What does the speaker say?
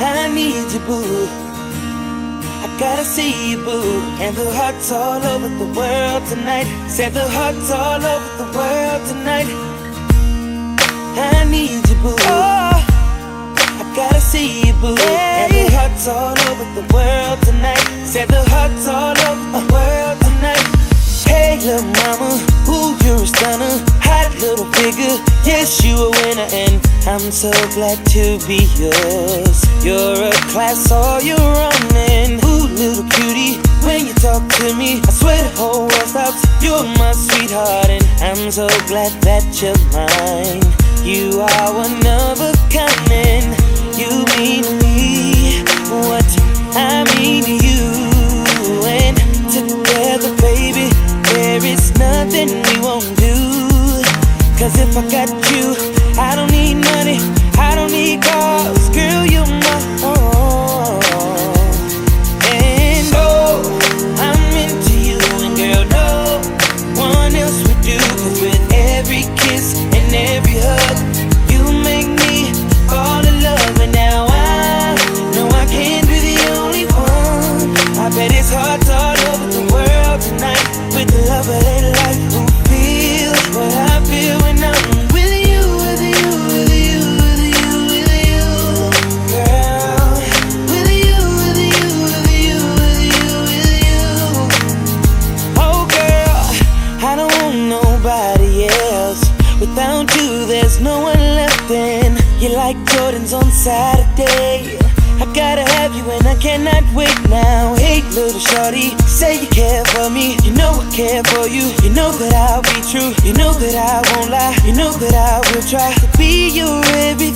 I need you, boo. I gotta see you, boo. And the hearts all over the world tonight. Said the hearts all over the world tonight. I need you, boo. Oh, I gotta see you, boo. Hey. And the hearts all over the world tonight. Said the hearts all over the world tonight. Hey, little mama. I'm so glad to be yours. You're a class, all your own, and Ooh, little cutie, when you talk to me, I swear the whole world stops. You're my sweetheart, and I'm so glad that you're mine. You are one of a kind, and you mean me what I mean to you. And together, baby, there is nothing we won't do. Cause if I got you. something. You like Jordans on Saturday. I gotta have you and I cannot wait now. Hey, little shorty, say you care for me. You know I care for you. You know that I'll be true. You know that I won't lie. You know that I will try to be your every